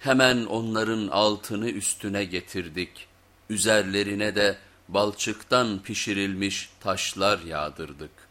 Hemen onların altını üstüne getirdik, üzerlerine de balçıktan pişirilmiş taşlar yağdırdık.